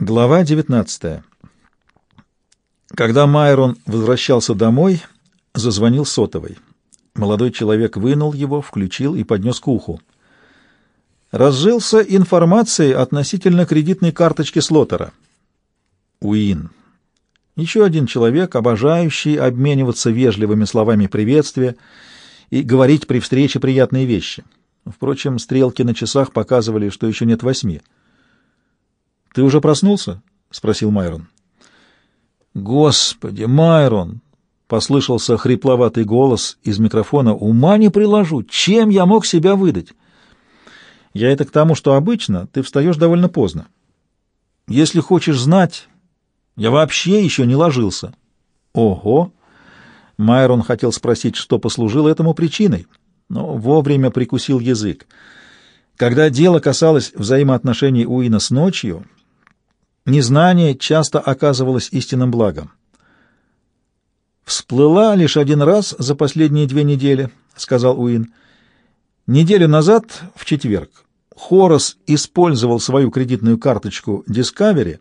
Глава 19. Когда Майрон возвращался домой, зазвонил сотовый. Молодой человек вынул его, включил и поднес к уху. Разжился информацией относительно кредитной карточки Слотера. Уин. Еще один человек, обожающий обмениваться вежливыми словами приветствия и говорить при встрече приятные вещи. Впрочем, стрелки на часах показывали, что еще нет восьми. «Ты уже проснулся?» — спросил Майрон. «Господи, Майрон!» — послышался хрипловатый голос из микрофона. «Ума не приложу! Чем я мог себя выдать?» «Я это к тому, что обычно ты встаешь довольно поздно. Если хочешь знать, я вообще еще не ложился». «Ого!» Майрон хотел спросить, что послужило этому причиной, но вовремя прикусил язык. Когда дело касалось взаимоотношений Уина с ночью, Незнание часто оказывалось истинным благом. «Всплыла лишь один раз за последние две недели», — сказал Уин. «Неделю назад, в четверг, Хорос использовал свою кредитную карточку Discovery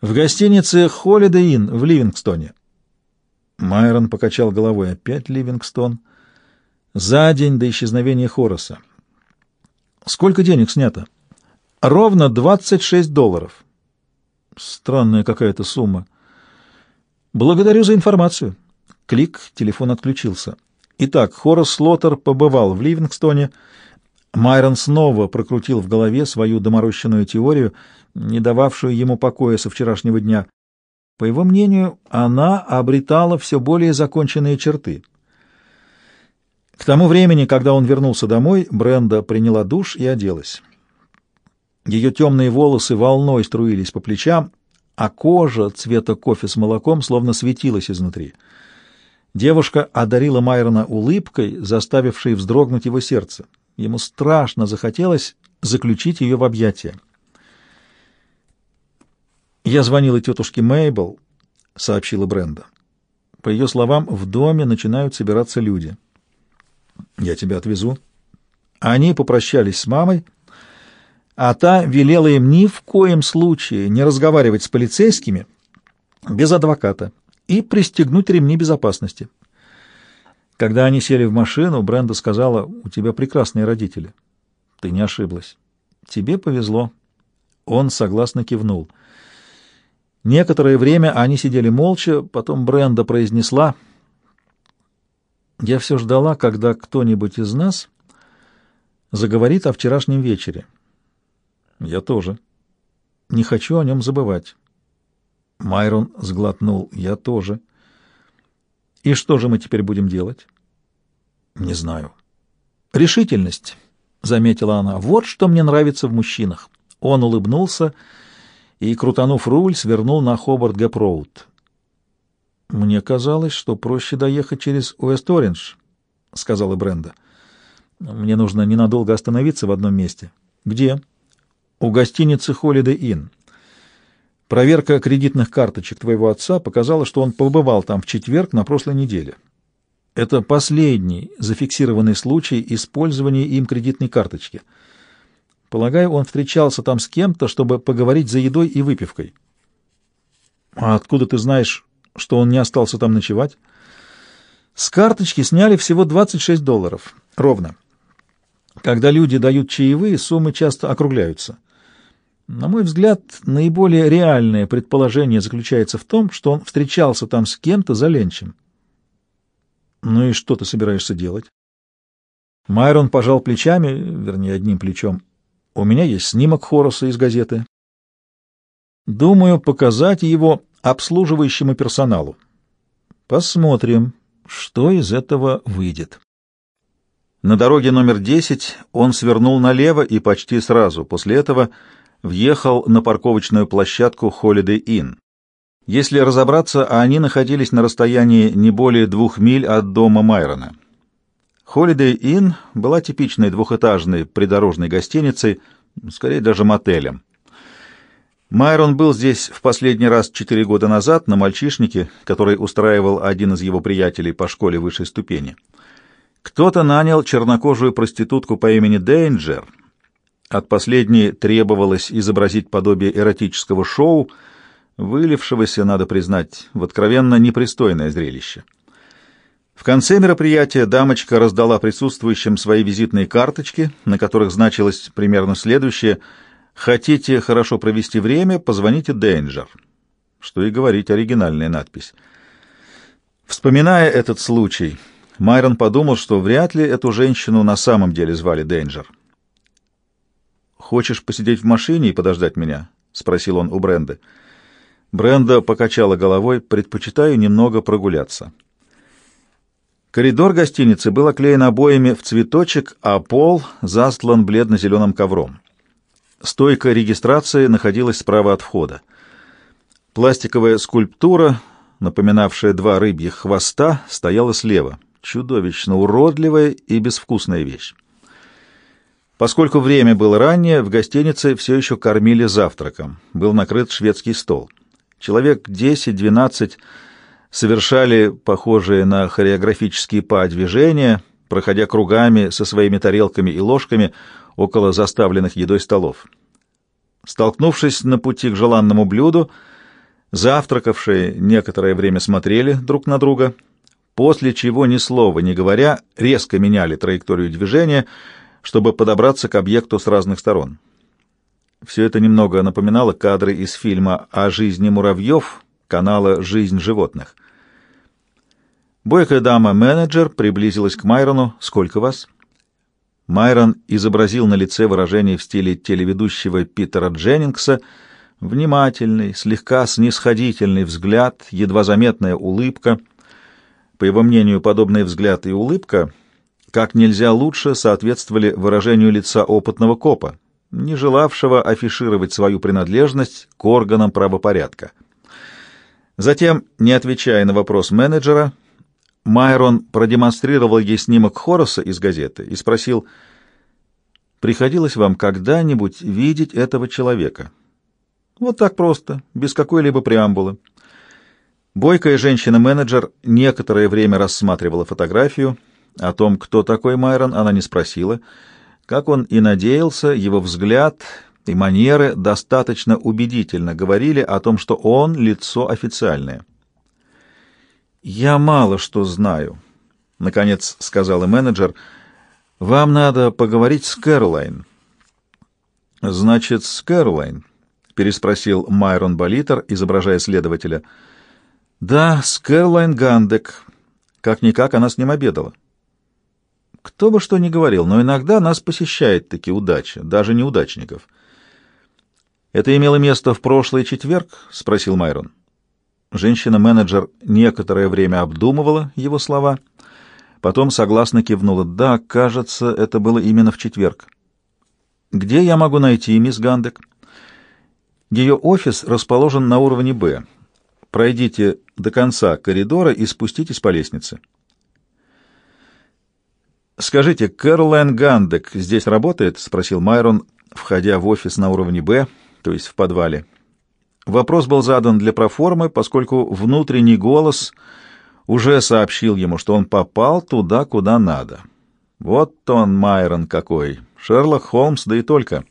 в гостинице Holiday Inn в Ливингстоне». Майрон покачал головой. «Опять Ливингстон?» «За день до исчезновения Хороса». «Сколько денег снято?» «Ровно 26 долларов». Странная какая-то сумма. Благодарю за информацию. Клик, телефон отключился. Итак, Хорас Слоттер побывал в Ливингстоне. Майрон снова прокрутил в голове свою доморощенную теорию, не дававшую ему покоя со вчерашнего дня. По его мнению, она обретала все более законченные черты. К тому времени, когда он вернулся домой, Бренда приняла душ и оделась. Ее темные волосы волной струились по плечам, а кожа цвета кофе с молоком словно светилась изнутри. Девушка одарила Майрона улыбкой, заставившей вздрогнуть его сердце. Ему страшно захотелось заключить ее в объятия. «Я звонила тетушке Мейбл», — сообщила Бренда. По ее словам, в доме начинают собираться люди. «Я тебя отвезу». Они попрощались с мамой, — а та велела им ни в коем случае не разговаривать с полицейскими без адвоката и пристегнуть ремни безопасности. Когда они сели в машину, Бренда сказала, «У тебя прекрасные родители». Ты не ошиблась. Тебе повезло. Он согласно кивнул. Некоторое время они сидели молча, потом Бренда произнесла, «Я все ждала, когда кто-нибудь из нас заговорит о вчерашнем вечере». Я тоже. Не хочу о нем забывать. Майрон сглотнул. Я тоже. И что же мы теперь будем делать? Не знаю. Решительность, заметила она. Вот что мне нравится в мужчинах. Он улыбнулся и, крутанув руль, свернул на Хобарт-Гэп-Роуд. «Мне казалось, что проще доехать через Уэст-Ориндж», — сказала Бренда. «Мне нужно ненадолго остановиться в одном месте». «Где?» У гостиницы Holiday Inn. Проверка кредитных карточек твоего отца показала, что он побывал там в четверг на прошлой неделе. Это последний зафиксированный случай использования им кредитной карточки. Полагаю, он встречался там с кем-то, чтобы поговорить за едой и выпивкой. А откуда ты знаешь, что он не остался там ночевать? С карточки сняли всего 26 долларов. Ровно. Когда люди дают чаевые, суммы часто округляются. На мой взгляд, наиболее реальное предположение заключается в том, что он встречался там с кем-то за ленчем. Ну и что ты собираешься делать? Майрон пожал плечами, вернее, одним плечом. У меня есть снимок Хороса из газеты. Думаю, показать его обслуживающему персоналу. Посмотрим, что из этого выйдет. На дороге номер 10 он свернул налево и почти сразу после этого въехал на парковочную площадку Holiday Inn. Если разобраться, они находились на расстоянии не более двух миль от дома Майрона. Holiday Inn была типичной двухэтажной придорожной гостиницей, скорее даже мотелем. Майрон был здесь в последний раз четыре года назад на мальчишнике, который устраивал один из его приятелей по школе высшей ступени. Кто-то нанял чернокожую проститутку по имени Дейнджер — От последней требовалось изобразить подобие эротического шоу, вылившегося, надо признать, в откровенно непристойное зрелище. В конце мероприятия дамочка раздала присутствующим свои визитные карточки, на которых значилось примерно следующее «Хотите хорошо провести время, позвоните Danger». Что и говорить, оригинальная надпись. Вспоминая этот случай, Майрон подумал, что вряд ли эту женщину на самом деле звали Danger. «Хочешь посидеть в машине и подождать меня?» — спросил он у Бренды. Бренда покачала головой, предпочитаю немного прогуляться. Коридор гостиницы был оклеен обоями в цветочек, а пол застлан бледно-зеленым ковром. Стойка регистрации находилась справа от входа. Пластиковая скульптура, напоминавшая два рыбьих хвоста, стояла слева. Чудовищно уродливая и безвкусная вещь. Поскольку время было раннее, в гостинице все еще кормили завтраком. Был накрыт шведский стол. Человек 10-12 совершали похожие на хореографические па движения, проходя кругами со своими тарелками и ложками около заставленных едой столов. Столкнувшись на пути к желанному блюду, завтракавшие некоторое время смотрели друг на друга, после чего, ни слова не говоря, резко меняли траекторию движения, чтобы подобраться к объекту с разных сторон. Все это немного напоминало кадры из фильма о жизни муравьев, канала «Жизнь животных». Бойкая дама-менеджер приблизилась к Майрону. «Сколько вас?» Майрон изобразил на лице выражение в стиле телеведущего Питера Дженнингса, внимательный, слегка снисходительный взгляд, едва заметная улыбка. По его мнению, подобный взгляд и улыбка как нельзя лучше соответствовали выражению лица опытного копа, не желавшего афишировать свою принадлежность к органам правопорядка. Затем, не отвечая на вопрос менеджера, Майрон продемонстрировал ей снимок Хорроса из газеты и спросил, «Приходилось вам когда-нибудь видеть этого человека?» Вот так просто, без какой-либо преамбулы. Бойкая женщина-менеджер некоторое время рассматривала фотографию. О том, кто такой Майрон, она не спросила. Как он и надеялся, его взгляд и манеры достаточно убедительно говорили о том, что он лицо официальное. «Я мало что знаю», — наконец сказала менеджер. «Вам надо поговорить с Кэролайн». «Значит, с Кэролайн?» — переспросил Майрон Болитер, изображая следователя. «Да, с Кэролайн Гандек. Как-никак она с ним обедала». Кто бы что ни говорил, но иногда нас посещает таки удача, даже неудачников. «Это имело место в прошлый четверг?» — спросил Майрон. Женщина-менеджер некоторое время обдумывала его слова, потом согласно кивнула. «Да, кажется, это было именно в четверг». «Где я могу найти мисс Гандек?» «Ее офис расположен на уровне «Б». Пройдите до конца коридора и спуститесь по лестнице». «Скажите, Кэролайн Гандек здесь работает?» — спросил Майрон, входя в офис на уровне «Б», то есть в подвале. Вопрос был задан для проформы, поскольку внутренний голос уже сообщил ему, что он попал туда, куда надо. Вот он, Майрон, какой! Шерлок Холмс, да и только.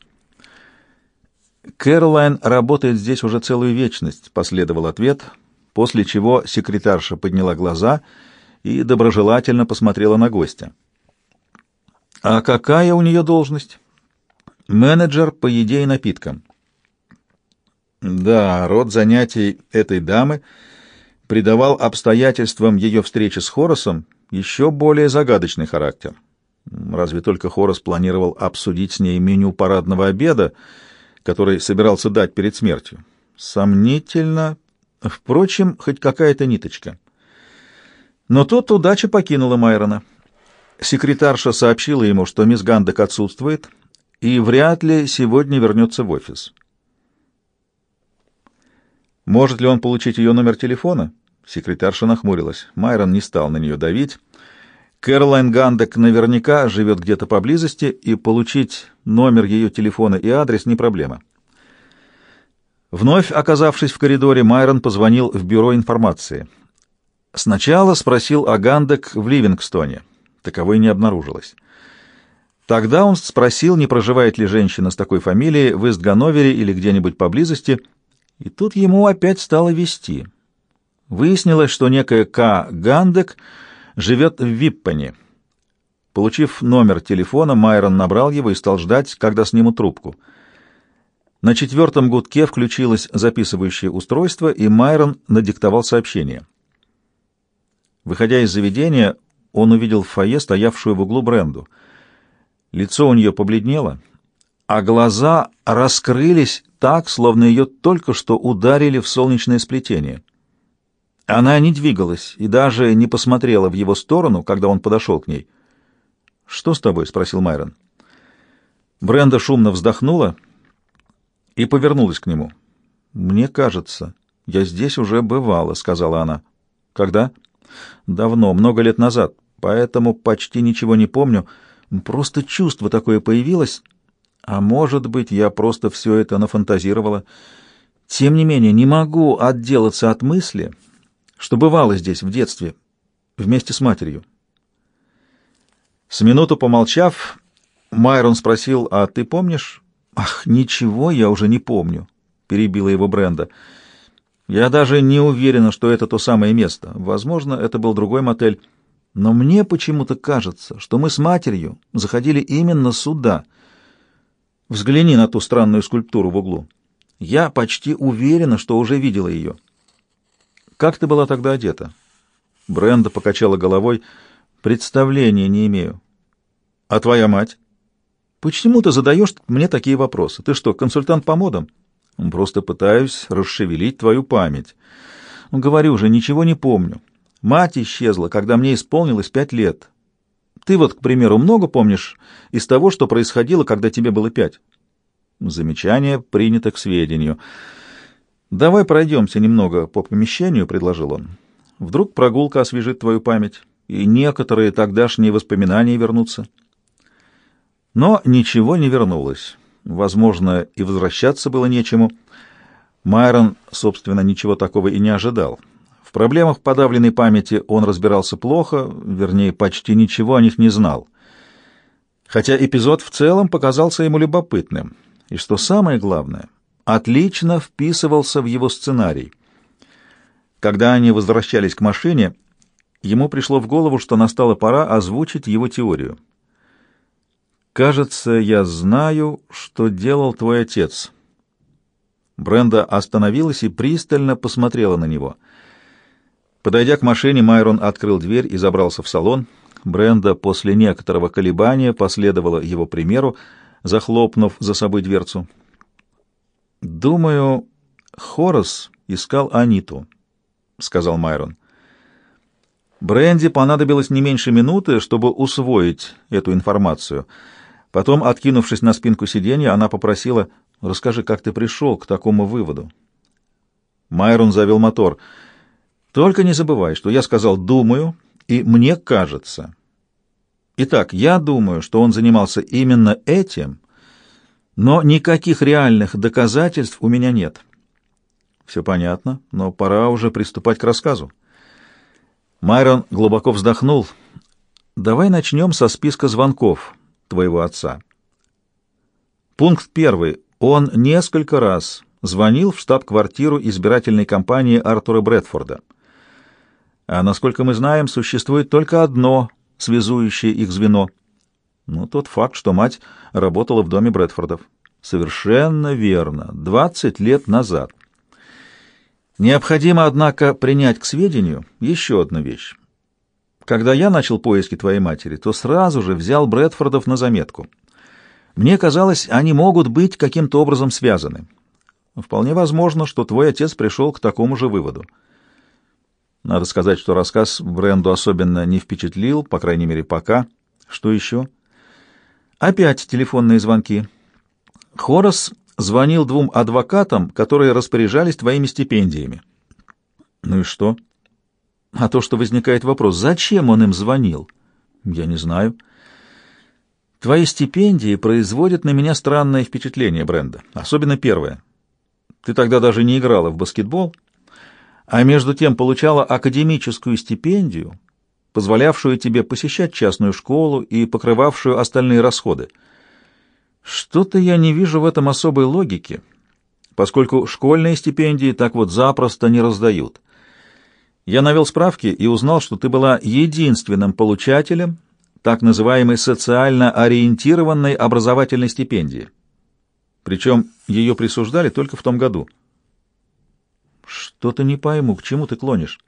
«Кэролайн работает здесь уже целую вечность», — последовал ответ, после чего секретарша подняла глаза и доброжелательно посмотрела на гостя. «А какая у нее должность?» «Менеджер по еде и напиткам». Да, род занятий этой дамы придавал обстоятельствам ее встречи с Хоросом еще более загадочный характер. Разве только Хорос планировал обсудить с ней меню парадного обеда, который собирался дать перед смертью. Сомнительно. Впрочем, хоть какая-то ниточка. Но тут удача покинула Майрона. Секретарша сообщила ему, что мисс Гандек отсутствует и вряд ли сегодня вернется в офис. Может ли он получить ее номер телефона? Секретарша нахмурилась. Майрон не стал на нее давить. Кэролайн Гандек наверняка живет где-то поблизости, и получить номер ее телефона и адрес не проблема. Вновь оказавшись в коридоре, Майрон позвонил в бюро информации. Сначала спросил о Гандек в Ливингстоне. Таковой не обнаружилось. Тогда он спросил, не проживает ли женщина с такой фамилией в Истгановере или где-нибудь поблизости, и тут ему опять стало вести. Выяснилось, что некая К. Гандек живет в Виппане. Получив номер телефона, Майрон набрал его и стал ждать, когда снимут трубку. На четвертом гудке включилось записывающее устройство, и Майрон надиктовал сообщение. Выходя из заведения, он увидел в фойе стоявшую в углу Бренду. Лицо у нее побледнело, а глаза раскрылись так, словно ее только что ударили в солнечное сплетение. Она не двигалась и даже не посмотрела в его сторону, когда он подошел к ней. «Что с тобой?» — спросил Майрон. Бренда шумно вздохнула и повернулась к нему. «Мне кажется, я здесь уже бывала», — сказала она. «Когда?» «Давно, много лет назад, поэтому почти ничего не помню. Просто чувство такое появилось, а может быть, я просто все это нафантазировала. Тем не менее, не могу отделаться от мысли, что бывало здесь в детстве вместе с матерью. С минуту помолчав, Майрон спросил, «А ты помнишь?» «Ах, ничего я уже не помню», — перебила его Бренда. «Я даже не уверена, что это то самое место. Возможно, это был другой мотель. Но мне почему-то кажется, что мы с матерью заходили именно сюда. Взгляни на ту странную скульптуру в углу. Я почти уверена, что уже видела ее». «Как ты была тогда одета?» Бренда покачала головой. «Представления не имею». «А твоя мать?» «Почему ты задаешь мне такие вопросы? Ты что, консультант по модам?» «Просто пытаюсь расшевелить твою память». «Говорю же, ничего не помню. Мать исчезла, когда мне исполнилось пять лет. Ты вот, к примеру, много помнишь из того, что происходило, когда тебе было пять?» Замечание принято к сведению. «Давай пройдемся немного по помещению», — предложил он. «Вдруг прогулка освежит твою память, и некоторые тогдашние воспоминания вернутся». Но ничего не вернулось. Возможно, и возвращаться было нечему. Майрон, собственно, ничего такого и не ожидал. В проблемах подавленной памяти он разбирался плохо, вернее, почти ничего о них не знал. Хотя эпизод в целом показался ему любопытным. И что самое главное, отлично вписывался в его сценарий. Когда они возвращались к машине, ему пришло в голову, что настала пора озвучить его теорию. «Кажется, я знаю, что делал твой отец». Бренда остановилась и пристально посмотрела на него. Подойдя к машине, Майрон открыл дверь и забрался в салон. Бренда после некоторого колебания последовала его примеру, захлопнув за собой дверцу. «Думаю, Хорос искал Аниту», — сказал Майрон. Бренди понадобилось не меньше минуты, чтобы усвоить эту информацию — Потом, откинувшись на спинку сиденья, она попросила, «Расскажи, как ты пришел к такому выводу?» Майрон завел мотор. «Только не забывай, что я сказал «думаю» и «мне кажется». Итак, я думаю, что он занимался именно этим, но никаких реальных доказательств у меня нет». «Все понятно, но пора уже приступать к рассказу». Майрон глубоко вздохнул. «Давай начнем со списка звонков» твоего отца. Пункт первый. Он несколько раз звонил в штаб-квартиру избирательной кампании Артура Брэдфорда. А насколько мы знаем, существует только одно связующее их звено. Ну, тот факт, что мать работала в доме Брэдфордов. Совершенно верно. Двадцать лет назад. Необходимо, однако, принять к сведению еще одну вещь. Когда я начал поиски твоей матери, то сразу же взял Брэдфордов на заметку. Мне казалось, они могут быть каким-то образом связаны. Вполне возможно, что твой отец пришел к такому же выводу. Надо сказать, что рассказ Бренду особенно не впечатлил, по крайней мере, пока. Что еще? Опять телефонные звонки. Хорос звонил двум адвокатам, которые распоряжались твоими стипендиями. Ну и что? А то, что возникает вопрос, зачем он им звонил? Я не знаю. Твои стипендии производят на меня странное впечатление, Бренда. Особенно первое. Ты тогда даже не играла в баскетбол, а между тем получала академическую стипендию, позволявшую тебе посещать частную школу и покрывавшую остальные расходы. Что-то я не вижу в этом особой логики, поскольку школьные стипендии так вот запросто не раздают. Я навел справки и узнал, что ты была единственным получателем так называемой социально ориентированной образовательной стипендии. Причем ее присуждали только в том году. Что-то не пойму, к чему ты клонишь.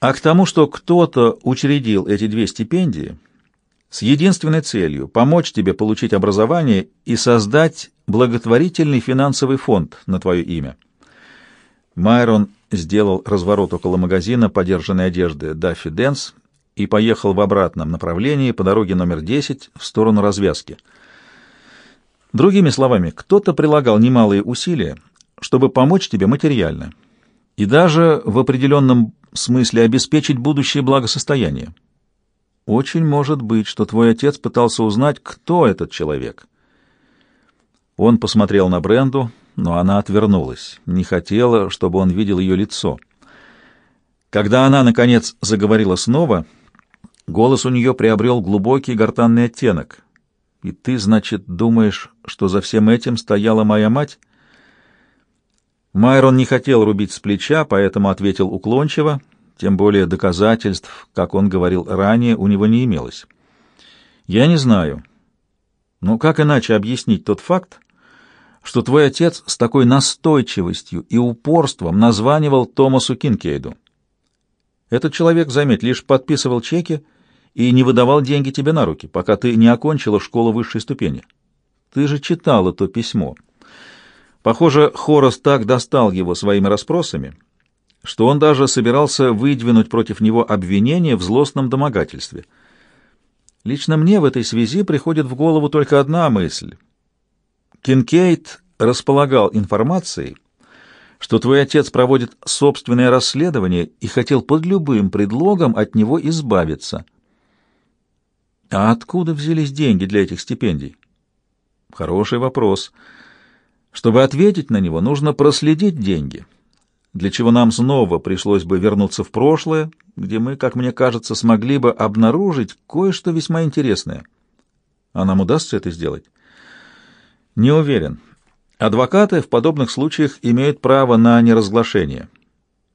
А к тому, что кто-то учредил эти две стипендии с единственной целью помочь тебе получить образование и создать благотворительный финансовый фонд на твое имя. Майрон сделал разворот около магазина подержанной одежды «Даффи Дэнс» и поехал в обратном направлении по дороге номер 10 в сторону развязки. Другими словами, кто-то прилагал немалые усилия, чтобы помочь тебе материально и даже в определенном смысле обеспечить будущее благосостояние. Очень может быть, что твой отец пытался узнать, кто этот человек. Он посмотрел на Бренду, но она отвернулась, не хотела, чтобы он видел ее лицо. Когда она, наконец, заговорила снова, голос у нее приобрел глубокий гортанный оттенок. «И ты, значит, думаешь, что за всем этим стояла моя мать?» Майрон не хотел рубить с плеча, поэтому ответил уклончиво, тем более доказательств, как он говорил ранее, у него не имелось. «Я не знаю. Но как иначе объяснить тот факт, что твой отец с такой настойчивостью и упорством названивал Томасу Кинкейду? Этот человек, заметь, лишь подписывал чеки и не выдавал деньги тебе на руки, пока ты не окончила школу высшей ступени. Ты же читала то письмо». Похоже, Хорос так достал его своими расспросами, что он даже собирался выдвинуть против него обвинение в злостном домогательстве. Лично мне в этой связи приходит в голову только одна мысль. Кинкейт располагал информацией, что твой отец проводит собственное расследование и хотел под любым предлогом от него избавиться. А откуда взялись деньги для этих стипендий? Хороший вопрос. Чтобы ответить на него, нужно проследить деньги, для чего нам снова пришлось бы вернуться в прошлое, где мы, как мне кажется, смогли бы обнаружить кое-что весьма интересное. А нам удастся это сделать? Не уверен. Адвокаты в подобных случаях имеют право на неразглашение,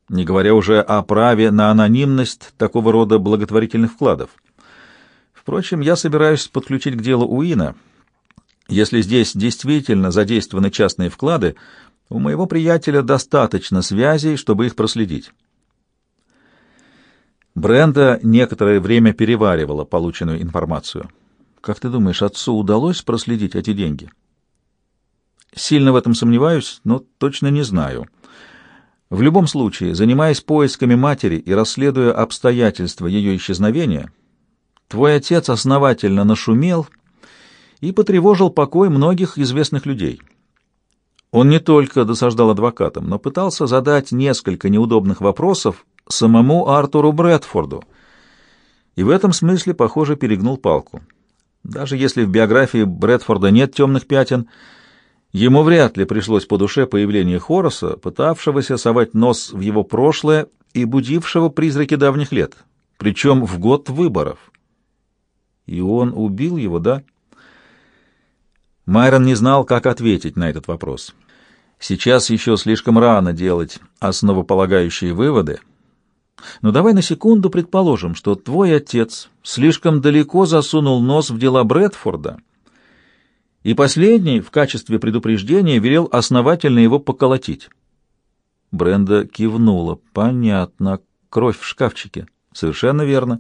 не говоря уже о праве на анонимность такого рода благотворительных вкладов. Впрочем, я собираюсь подключить к делу Уина — если здесь действительно задействованы частные вклады, у моего приятеля достаточно связей, чтобы их проследить. Бренда некоторое время переваривала полученную информацию. Как ты думаешь, отцу удалось проследить эти деньги? Сильно в этом сомневаюсь, но точно не знаю. В любом случае, занимаясь поисками матери и расследуя обстоятельства ее исчезновения, твой отец основательно нашумел — и потревожил покой многих известных людей. Он не только досаждал адвокатам, но пытался задать несколько неудобных вопросов самому Артуру Брэдфорду, и в этом смысле, похоже, перегнул палку. Даже если в биографии Брэдфорда нет темных пятен, ему вряд ли пришлось по душе появление Хороса, пытавшегося совать нос в его прошлое и будившего призраки давних лет, причем в год выборов. И он убил его, да? Майрон не знал, как ответить на этот вопрос. Сейчас еще слишком рано делать основополагающие выводы. Но давай на секунду предположим, что твой отец слишком далеко засунул нос в дела Брэдфорда, и последний в качестве предупреждения велел основательно его поколотить. Бренда кивнула. Понятно. Кровь в шкафчике. Совершенно верно.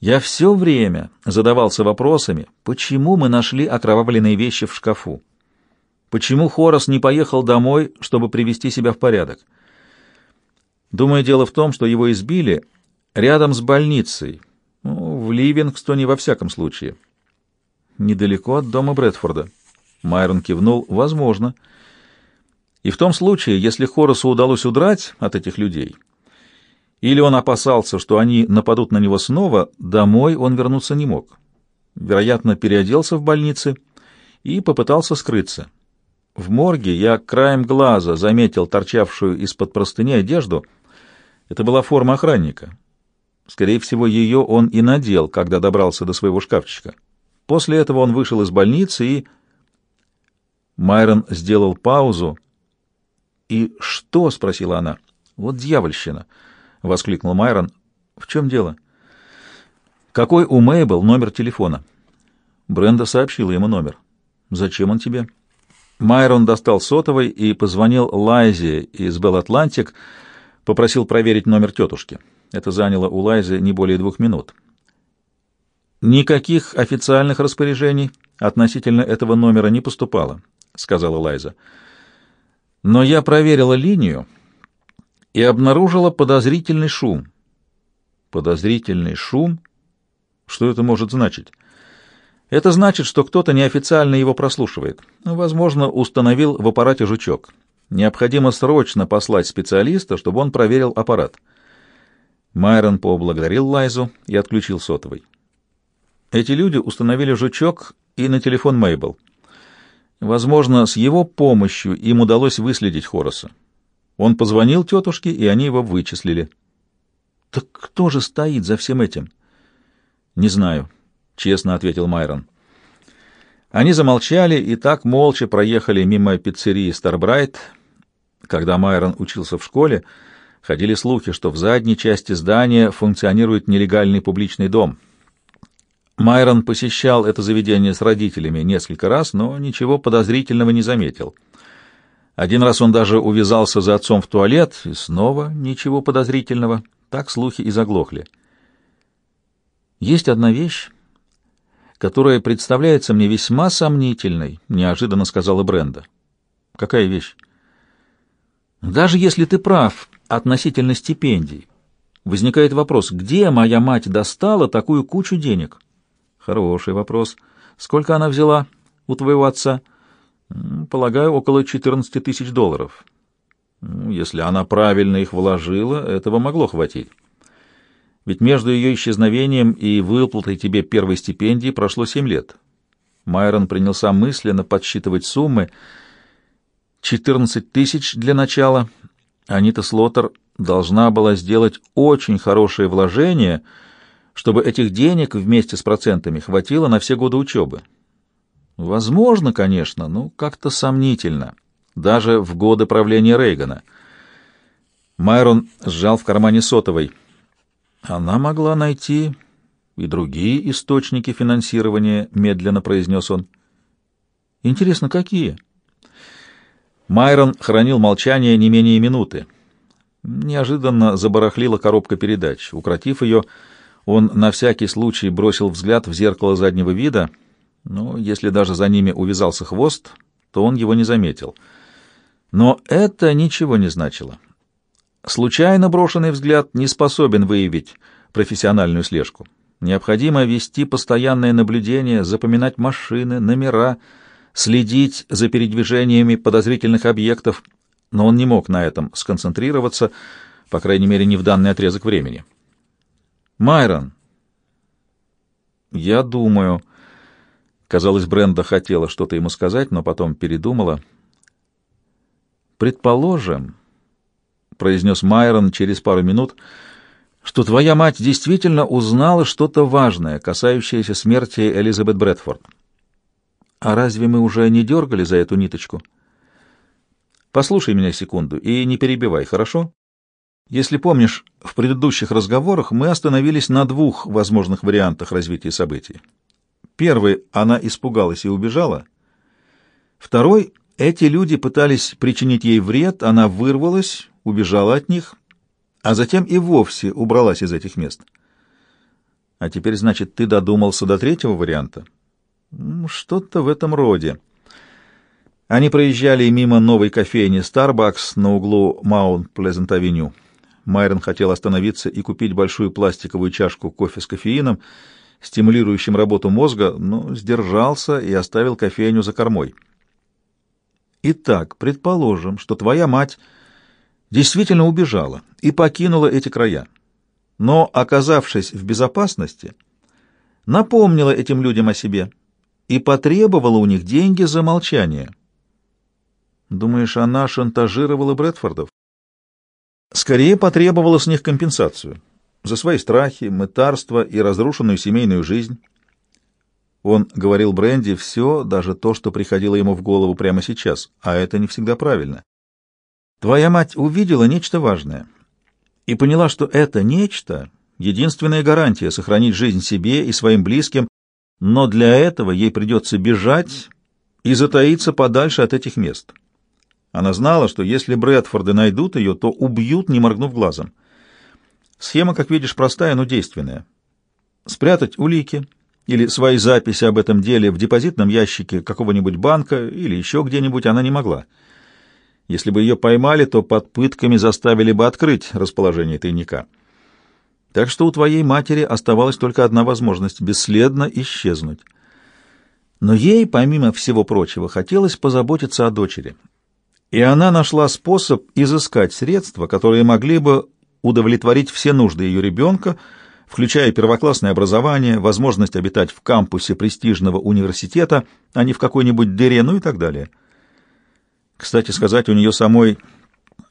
Я все время задавался вопросами, почему мы нашли окровавленные вещи в шкафу. Почему Хорос не поехал домой, чтобы привести себя в порядок? Думаю, дело в том, что его избили рядом с больницей. Ну, в Ливингстоне во всяком случае. Недалеко от дома Брэдфорда. Майрон кивнул. Возможно. И в том случае, если Хоросу удалось удрать от этих людей, или он опасался, что они нападут на него снова, домой он вернуться не мог. Вероятно, переоделся в больнице и попытался скрыться. В морге я краем глаза заметил торчавшую из-под простыни одежду. Это была форма охранника. Скорее всего, ее он и надел, когда добрался до своего шкафчика. После этого он вышел из больницы и... Майрон сделал паузу. «И что?» — спросила она. «Вот дьявольщина!» — воскликнул Майрон. «В чем дело?» «Какой у Мейбл номер телефона?» Бренда сообщила ему номер. «Зачем он тебе?» Майрон достал сотовый и позвонил Лайзе из Белл Атлантик, попросил проверить номер тетушки. Это заняло у Лайзы не более двух минут. «Никаких официальных распоряжений относительно этого номера не поступало», — сказала Лайза. «Но я проверила линию и обнаружила подозрительный шум». «Подозрительный шум? Что это может значить?» Это значит, что кто-то неофициально его прослушивает. Возможно, установил в аппарате жучок. Необходимо срочно послать специалиста, чтобы он проверил аппарат. Майрон поблагодарил Лайзу и отключил сотовый. Эти люди установили жучок и на телефон Мейбл. Возможно, с его помощью им удалось выследить Хороса. Он позвонил тетушке, и они его вычислили. Так кто же стоит за всем этим? Не знаю. — честно ответил Майрон. Они замолчали и так молча проехали мимо пиццерии «Старбрайт». Когда Майрон учился в школе, ходили слухи, что в задней части здания функционирует нелегальный публичный дом. Майрон посещал это заведение с родителями несколько раз, но ничего подозрительного не заметил. Один раз он даже увязался за отцом в туалет, и снова ничего подозрительного. Так слухи и заглохли. Есть одна вещь, которая представляется мне весьма сомнительной, неожиданно сказала Бренда. Какая вещь? Даже если ты прав относительно стипендий, возникает вопрос, где моя мать достала такую кучу денег? Хороший вопрос. Сколько она взяла у твоего отца? Полагаю, около 14 тысяч долларов. Если она правильно их вложила, этого могло хватить. Ведь между ее исчезновением и выплатой тебе первой стипендии прошло семь лет. Майрон принялся мысленно подсчитывать суммы. Четырнадцать тысяч для начала. Анита Слотер должна была сделать очень хорошее вложение, чтобы этих денег вместе с процентами хватило на все годы учебы. Возможно, конечно, но как-то сомнительно. Даже в годы правления Рейгана. Майрон сжал в кармане сотовой — она могла найти и другие источники финансирования, медленно произнес он. Интересно, какие? Майрон хранил молчание не менее минуты. Неожиданно забарахлила коробка передач. Укротив ее, он на всякий случай бросил взгляд в зеркало заднего вида, но если даже за ними увязался хвост, то он его не заметил. Но это ничего не значило. Случайно брошенный взгляд не способен выявить профессиональную слежку. Необходимо вести постоянное наблюдение, запоминать машины, номера, следить за передвижениями подозрительных объектов, но он не мог на этом сконцентрироваться, по крайней мере, не в данный отрезок времени. «Майрон!» «Я думаю...» Казалось, Бренда хотела что-то ему сказать, но потом передумала. «Предположим...» — произнес Майрон через пару минут, — что твоя мать действительно узнала что-то важное, касающееся смерти Элизабет Брэдфорд. А разве мы уже не дергали за эту ниточку? Послушай меня секунду и не перебивай, хорошо? Если помнишь, в предыдущих разговорах мы остановились на двух возможных вариантах развития событий. Первый — она испугалась и убежала. Второй — эти люди пытались причинить ей вред, она вырвалась, убежала от них, а затем и вовсе убралась из этих мест. А теперь, значит, ты додумался до третьего варианта? Что-то в этом роде. Они проезжали мимо новой кофейни Starbucks на углу Маунт Плезент-авеню. Майрон хотел остановиться и купить большую пластиковую чашку кофе с кофеином, стимулирующим работу мозга, но сдержался и оставил кофейню за кормой. Итак, предположим, что твоя мать действительно убежала и покинула эти края. Но, оказавшись в безопасности, напомнила этим людям о себе и потребовала у них деньги за молчание. Думаешь, она шантажировала Брэдфордов? Скорее потребовала с них компенсацию. За свои страхи, мытарство и разрушенную семейную жизнь. Он говорил Бренди все, даже то, что приходило ему в голову прямо сейчас, а это не всегда правильно. Твоя мать увидела нечто важное и поняла, что это нечто — единственная гарантия сохранить жизнь себе и своим близким, но для этого ей придется бежать и затаиться подальше от этих мест. Она знала, что если Брэдфорды найдут ее, то убьют, не моргнув глазом. Схема, как видишь, простая, но действенная. Спрятать улики или свои записи об этом деле в депозитном ящике какого-нибудь банка или еще где-нибудь она не могла. Если бы ее поймали, то под пытками заставили бы открыть расположение тайника. Так что у твоей матери оставалась только одна возможность — бесследно исчезнуть. Но ей, помимо всего прочего, хотелось позаботиться о дочери. И она нашла способ изыскать средства, которые могли бы удовлетворить все нужды ее ребенка, включая первоклассное образование, возможность обитать в кампусе престижного университета, а не в какой-нибудь дыре, ну и так далее. Кстати сказать, у нее самой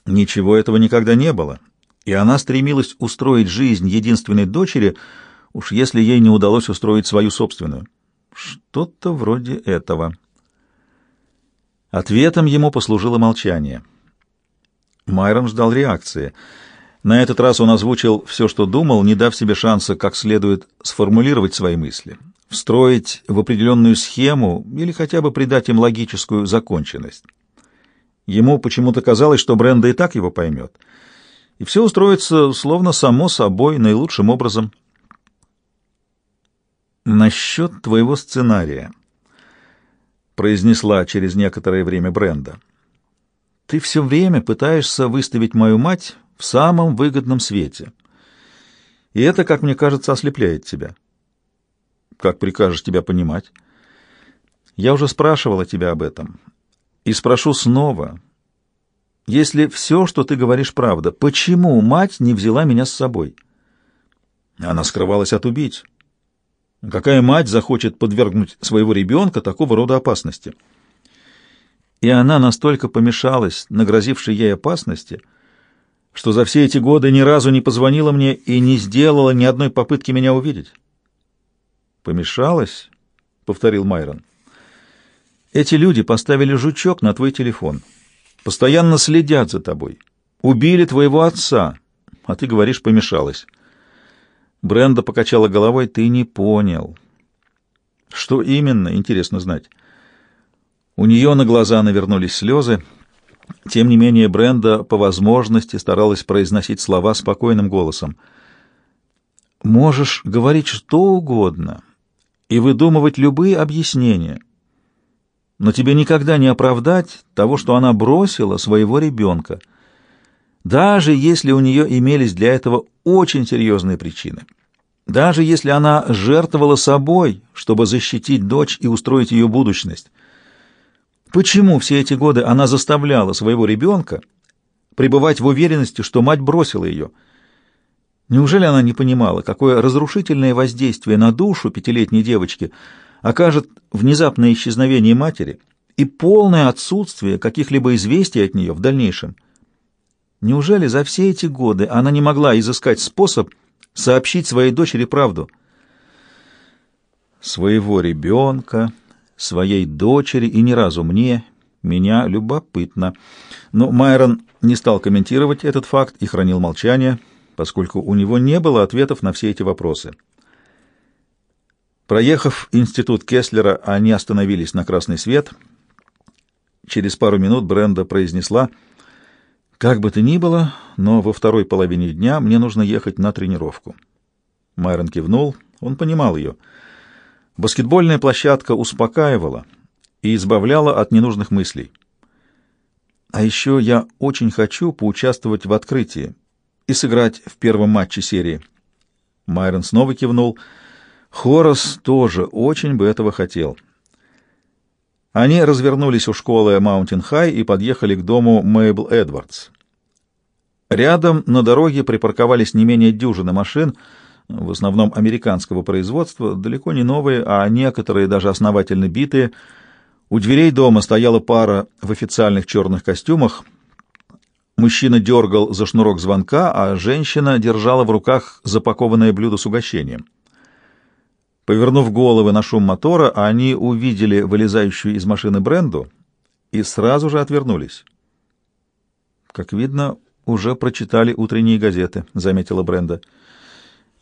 ничего этого никогда не было, и она стремилась устроить жизнь единственной дочери, уж если ей не удалось устроить свою собственную. Что-то вроде этого. Ответом ему послужило молчание. Майрон ждал реакции — на этот раз он озвучил все, что думал, не дав себе шанса как следует сформулировать свои мысли, встроить в определенную схему или хотя бы придать им логическую законченность. Ему почему-то казалось, что Бренда и так его поймет. И все устроится словно само собой, наилучшим образом. «Насчет твоего сценария», — произнесла через некоторое время Бренда. «Ты все время пытаешься выставить мою мать в самом выгодном свете. И это, как мне кажется, ослепляет тебя. Как прикажешь тебя понимать? Я уже спрашивала тебя об этом. И спрошу снова. Если все, что ты говоришь, правда, почему мать не взяла меня с собой? Она скрывалась от убийц. Какая мать захочет подвергнуть своего ребенка такого рода опасности? И она настолько помешалась на грозившей ей опасности — что за все эти годы ни разу не позвонила мне и не сделала ни одной попытки меня увидеть. «Помешалась?» — повторил Майрон. «Эти люди поставили жучок на твой телефон, постоянно следят за тобой, убили твоего отца, а ты говоришь, помешалась». Бренда покачала головой. «Ты не понял». «Что именно?» — интересно знать. У нее на глаза навернулись слезы, — тем не менее, Бренда по возможности старалась произносить слова спокойным голосом. «Можешь говорить что угодно и выдумывать любые объяснения, но тебе никогда не оправдать того, что она бросила своего ребенка, даже если у нее имелись для этого очень серьезные причины». Даже если она жертвовала собой, чтобы защитить дочь и устроить ее будущность. Почему все эти годы она заставляла своего ребенка пребывать в уверенности, что мать бросила ее? Неужели она не понимала, какое разрушительное воздействие на душу пятилетней девочки окажет внезапное исчезновение матери и полное отсутствие каких-либо известий от нее в дальнейшем? Неужели за все эти годы она не могла изыскать способ сообщить своей дочери правду? Своего ребенка своей дочери и ни разу мне, меня любопытно. Но Майрон не стал комментировать этот факт и хранил молчание, поскольку у него не было ответов на все эти вопросы. Проехав институт Кеслера, они остановились на красный свет. Через пару минут Бренда произнесла, «Как бы то ни было, но во второй половине дня мне нужно ехать на тренировку». Майрон кивнул, он понимал ее — Баскетбольная площадка успокаивала и избавляла от ненужных мыслей. А еще я очень хочу поучаствовать в открытии и сыграть в первом матче серии. Майрон снова кивнул. Хорас тоже очень бы этого хотел. Они развернулись у школы Маунтин-Хай и подъехали к дому Мэйбл Эдвардс. Рядом на дороге припарковались не менее дюжины машин — в основном американского производства, далеко не новые, а некоторые даже основательно битые. У дверей дома стояла пара в официальных черных костюмах. Мужчина дергал за шнурок звонка, а женщина держала в руках запакованное блюдо с угощением. Повернув головы на шум мотора, они увидели вылезающую из машины Бренду и сразу же отвернулись. «Как видно, уже прочитали утренние газеты», — заметила Бренда.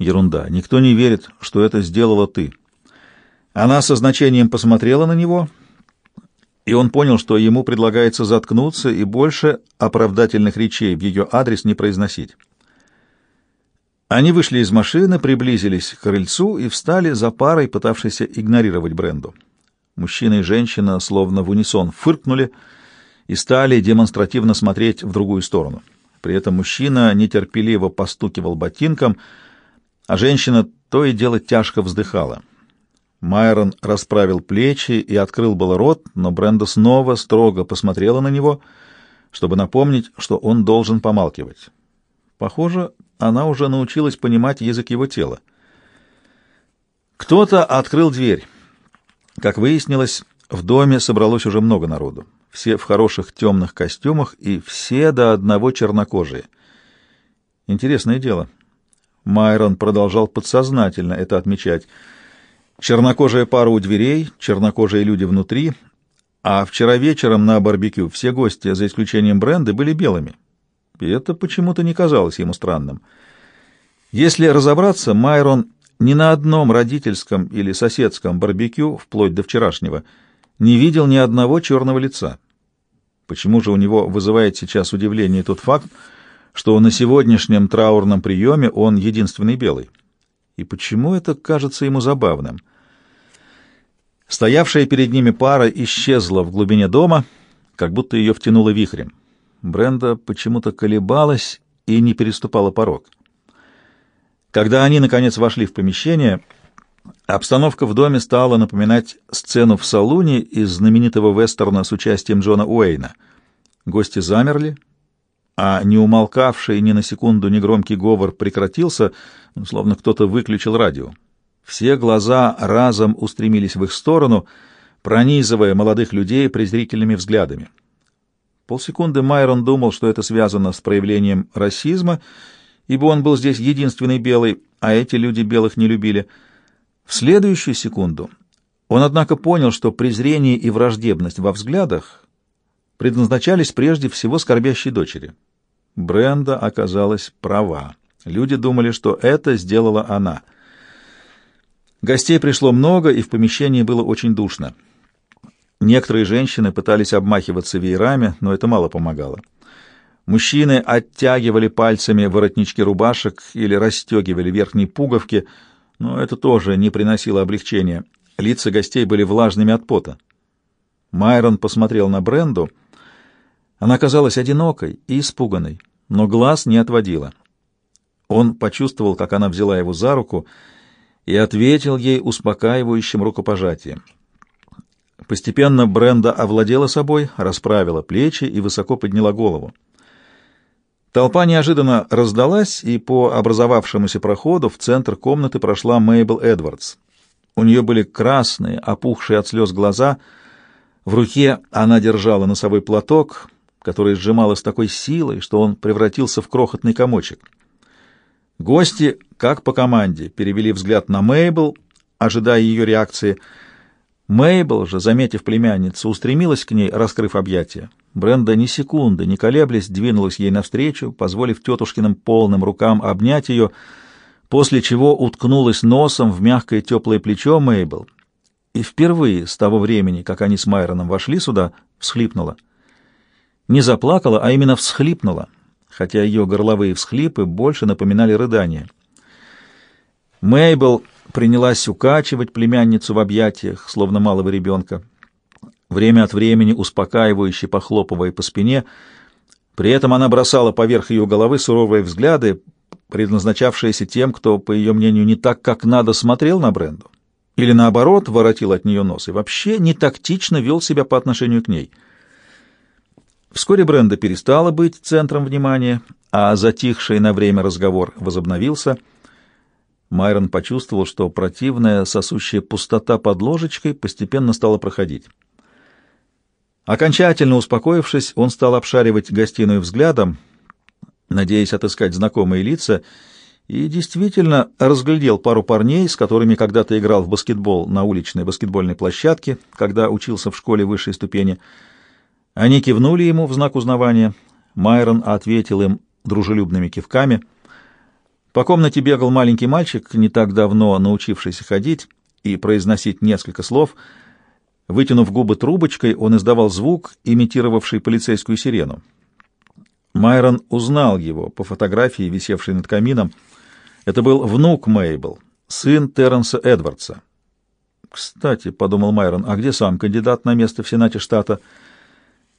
«Ерунда. Никто не верит, что это сделала ты». Она со значением посмотрела на него — и он понял, что ему предлагается заткнуться и больше оправдательных речей в ее адрес не произносить. Они вышли из машины, приблизились к крыльцу и встали за парой, пытавшейся игнорировать Бренду. Мужчина и женщина словно в унисон фыркнули и стали демонстративно смотреть в другую сторону. При этом мужчина нетерпеливо постукивал ботинком, а женщина то и дело тяжко вздыхала. Майрон расправил плечи и открыл было рот, но Бренда снова строго посмотрела на него, чтобы напомнить, что он должен помалкивать. Похоже, она уже научилась понимать язык его тела. Кто-то открыл дверь. Как выяснилось, в доме собралось уже много народу. Все в хороших темных костюмах и все до одного чернокожие. Интересное дело. Майрон продолжал подсознательно это отмечать — Чернокожая пара у дверей, чернокожие люди внутри, а вчера вечером на барбекю все гости, за исключением Бренды, были белыми. И это почему-то не казалось ему странным. Если разобраться, Майрон ни на одном родительском или соседском барбекю, вплоть до вчерашнего, не видел ни одного черного лица. Почему же у него вызывает сейчас удивление тот факт, что на сегодняшнем траурном приеме он единственный белый? И почему это кажется ему забавным? — Стоявшая перед ними пара исчезла в глубине дома, как будто ее втянуло вихрем. Бренда почему-то колебалась и не переступала порог. Когда они, наконец, вошли в помещение, обстановка в доме стала напоминать сцену в салуне из знаменитого вестерна с участием Джона Уэйна. Гости замерли, а не умолкавший ни на секунду негромкий говор прекратился, словно кто-то выключил радио. Все глаза разом устремились в их сторону, пронизывая молодых людей презрительными взглядами. Полсекунды Майрон думал, что это связано с проявлением расизма, ибо он был здесь единственный белый, а эти люди белых не любили. В следующую секунду он, однако, понял, что презрение и враждебность во взглядах предназначались прежде всего скорбящей дочери. Бренда оказалась права. Люди думали, что это сделала она — Гостей пришло много, и в помещении было очень душно. Некоторые женщины пытались обмахиваться веерами, но это мало помогало. Мужчины оттягивали пальцами воротнички рубашек или расстегивали верхние пуговки, но это тоже не приносило облегчения. Лица гостей были влажными от пота. Майрон посмотрел на Бренду. Она казалась одинокой и испуганной, но глаз не отводила. Он почувствовал, как она взяла его за руку — и ответил ей успокаивающим рукопожатием. Постепенно Бренда овладела собой, расправила плечи и высоко подняла голову. Толпа неожиданно раздалась, и по образовавшемуся проходу в центр комнаты прошла Мейбл Эдвардс. У нее были красные, опухшие от слез глаза. В руке она держала носовой платок, который сжимала с такой силой, что он превратился в крохотный комочек. Гости, как по команде, перевели взгляд на Мейбл, ожидая ее реакции. Мейбл же, заметив племянницу, устремилась к ней, раскрыв объятия. Бренда ни секунды, не колеблясь, двинулась ей навстречу, позволив тетушкиным полным рукам обнять ее, после чего уткнулась носом в мягкое теплое плечо Мейбл и впервые с того времени, как они с Майроном вошли сюда, всхлипнула. Не заплакала, а именно всхлипнула — хотя ее горловые всхлипы больше напоминали рыдания. Мейбл принялась укачивать племянницу в объятиях, словно малого ребенка, время от времени успокаивающе похлопывая по спине. При этом она бросала поверх ее головы суровые взгляды, предназначавшиеся тем, кто, по ее мнению, не так, как надо смотрел на Бренду, или наоборот, воротил от нее нос и вообще не тактично вел себя по отношению к ней — Вскоре Бренда перестала быть центром внимания, а затихший на время разговор возобновился. Майрон почувствовал, что противная сосущая пустота под ложечкой постепенно стала проходить. Окончательно успокоившись, он стал обшаривать гостиную взглядом, надеясь отыскать знакомые лица, и действительно разглядел пару парней, с которыми когда-то играл в баскетбол на уличной баскетбольной площадке, когда учился в школе высшей ступени. Они кивнули ему в знак узнавания. Майрон ответил им дружелюбными кивками. По комнате бегал маленький мальчик, не так давно научившийся ходить и произносить несколько слов — Вытянув губы трубочкой, он издавал звук, имитировавший полицейскую сирену. Майрон узнал его по фотографии, висевшей над камином. Это был внук Мейбл, сын Терренса Эдвардса. «Кстати», — подумал Майрон, — «а где сам кандидат на место в Сенате штата?»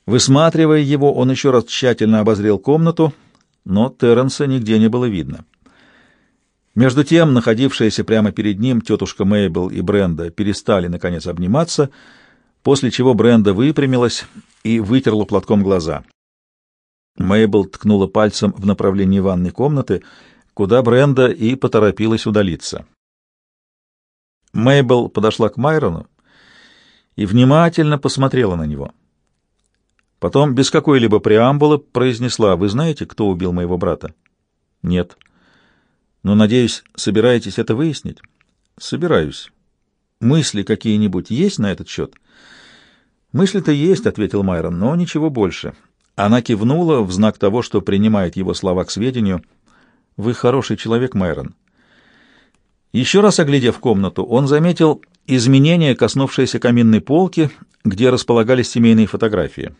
Высматривая его, он еще раз тщательно обозрел комнату, но Терренса нигде не было видно. Между тем, находившиеся прямо перед ним тетушка Мейбл и Бренда перестали, наконец, обниматься, после чего Бренда выпрямилась и вытерла платком глаза. Мейбл ткнула пальцем в направлении ванной комнаты, куда Бренда и поторопилась удалиться. Мейбл подошла к Майрону и внимательно посмотрела на него. Потом, без какой-либо преамбулы, произнесла, «Вы знаете, кто убил моего брата?» «Нет». Но, надеюсь, собираетесь это выяснить? Собираюсь. Мысли какие-нибудь есть на этот счет? Мысли-то есть, ответил Майрон, но ничего больше. Она кивнула в знак того, что принимает его слова к сведению. Вы хороший человек, Майрон. Еще раз оглядев комнату, он заметил изменения, коснувшиеся каминной полки, где располагались семейные фотографии.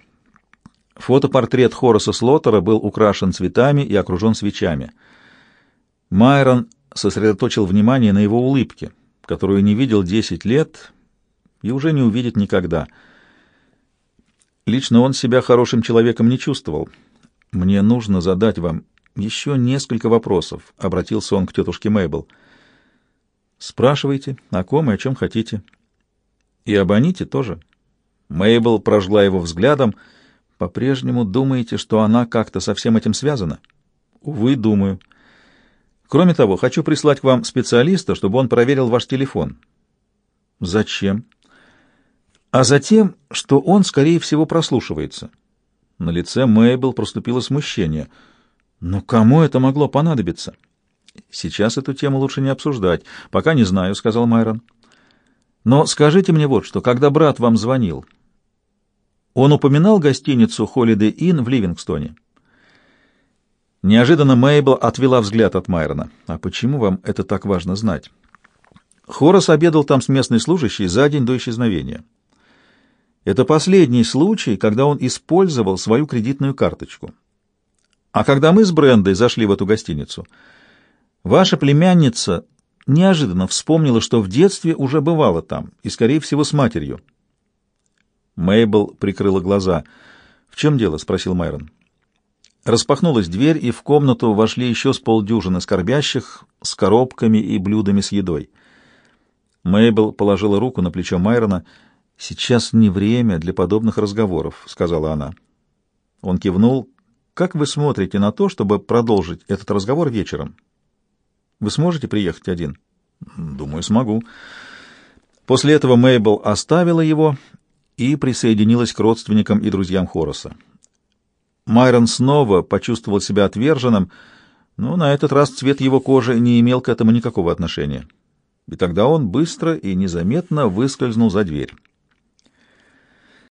Фотопортрет Хораса Слоттера был украшен цветами и окружен свечами — Майрон сосредоточил внимание на его улыбке, которую не видел десять лет и уже не увидит никогда. Лично он себя хорошим человеком не чувствовал. «Мне нужно задать вам еще несколько вопросов», — обратился он к тетушке Мейбл. «Спрашивайте, о ком и о чем хотите». «И об Аните тоже». Мейбл прожгла его взглядом. «По-прежнему думаете, что она как-то со всем этим связана?» «Увы, думаю». Кроме того, хочу прислать к вам специалиста, чтобы он проверил ваш телефон. Зачем? А затем, что он, скорее всего, прослушивается. На лице Мэйбл проступило смущение. Но кому это могло понадобиться? Сейчас эту тему лучше не обсуждать. Пока не знаю, сказал Майрон. Но скажите мне вот что, когда брат вам звонил, он упоминал гостиницу Holiday Inn в Ливингстоне? Неожиданно Мейбл отвела взгляд от Майрона. «А почему вам это так важно знать?» Хорас обедал там с местной служащей за день до исчезновения. Это последний случай, когда он использовал свою кредитную карточку. А когда мы с Брендой зашли в эту гостиницу, ваша племянница неожиданно вспомнила, что в детстве уже бывала там, и, скорее всего, с матерью. Мейбл прикрыла глаза. «В чем дело?» — спросил Майрон. Распахнулась дверь, и в комнату вошли еще с полдюжины скорбящих с коробками и блюдами с едой. Мейбл положила руку на плечо Майрона. «Сейчас не время для подобных разговоров», — сказала она. Он кивнул. «Как вы смотрите на то, чтобы продолжить этот разговор вечером? Вы сможете приехать один?» «Думаю, смогу». После этого Мейбл оставила его и присоединилась к родственникам и друзьям Хороса. Майрон снова почувствовал себя отверженным, но на этот раз цвет его кожи не имел к этому никакого отношения. И тогда он быстро и незаметно выскользнул за дверь.